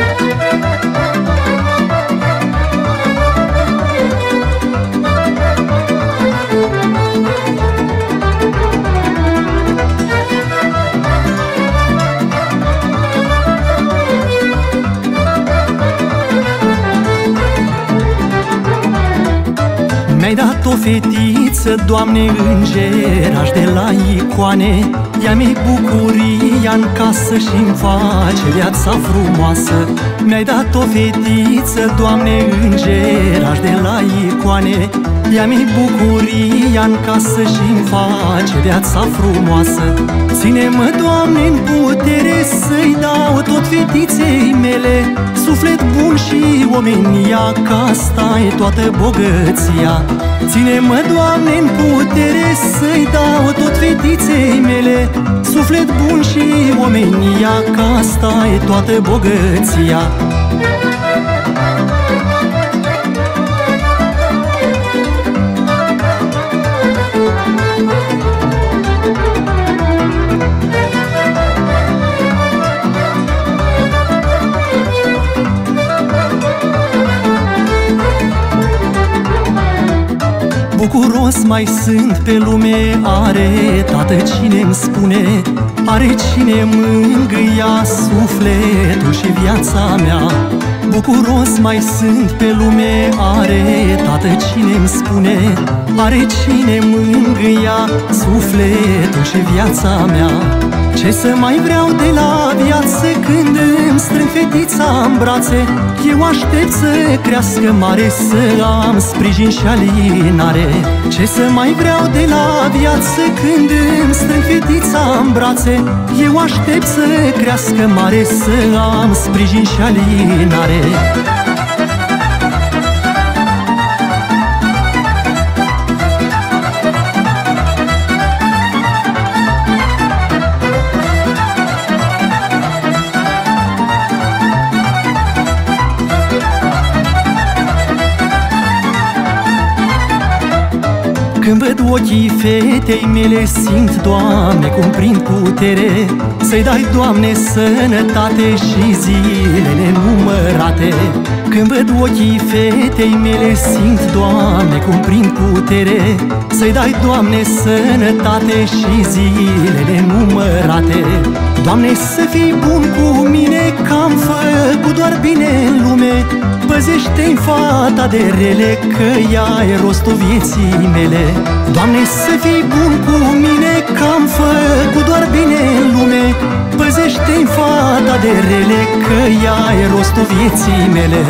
Muzica Mi-ai dat o fetiță, Doamne, îngeraș de la icoane. Ea mi bucuria în casă și îmi face viața frumoasă. Mi-ai dat o fetiță, Doamne, îngeraș de la icoane Ea mi bucuria în casă și îmi face viața frumoasă. Ține-mă, Doamne, în putere să-i dau tot fetiței mele. Suflet bun și omenia, ca asta e toată bogăția. Ține-mă, Doamne, în putere să-i dau tot fetiței mele. Suflet bun și omenia, ca asta e toată bogăția Bucuros mai sunt pe lume Are tată cine îmi spune Are cine mângâia sufletul și viața mea. Bucuros mai sunt pe lume Are tată cine îmi spune Are cine mângâia sufletul și viața mea ce să mai vreau de la viață când îmi strâng fetița în brațe? Eu aștept să crească mare, să am sprijin și alinare. Ce să mai vreau de la viață când îmi strâng fetița în brațe? Eu aștept să crească mare, să am sprijin și alinare Când văd ochii fetei mele Simt, Doamne, cum prin putere Să-i dai, Doamne, sănătate Și zilele numărate. Când văd ochii fetei mele Simt, Doamne, cum prin putere Să-i dai, Doamne, sănătate Și zilele numărate. Doamne, să fii bun cu mine Că am făcut doar bine în lume Păzește-i fata de rele Că ea e rostul vieții mele. Doamne, să fii bun cu mine Că am făcut doar bine în lume. Păzește-i fata de rele Că ea e rostul vieții mele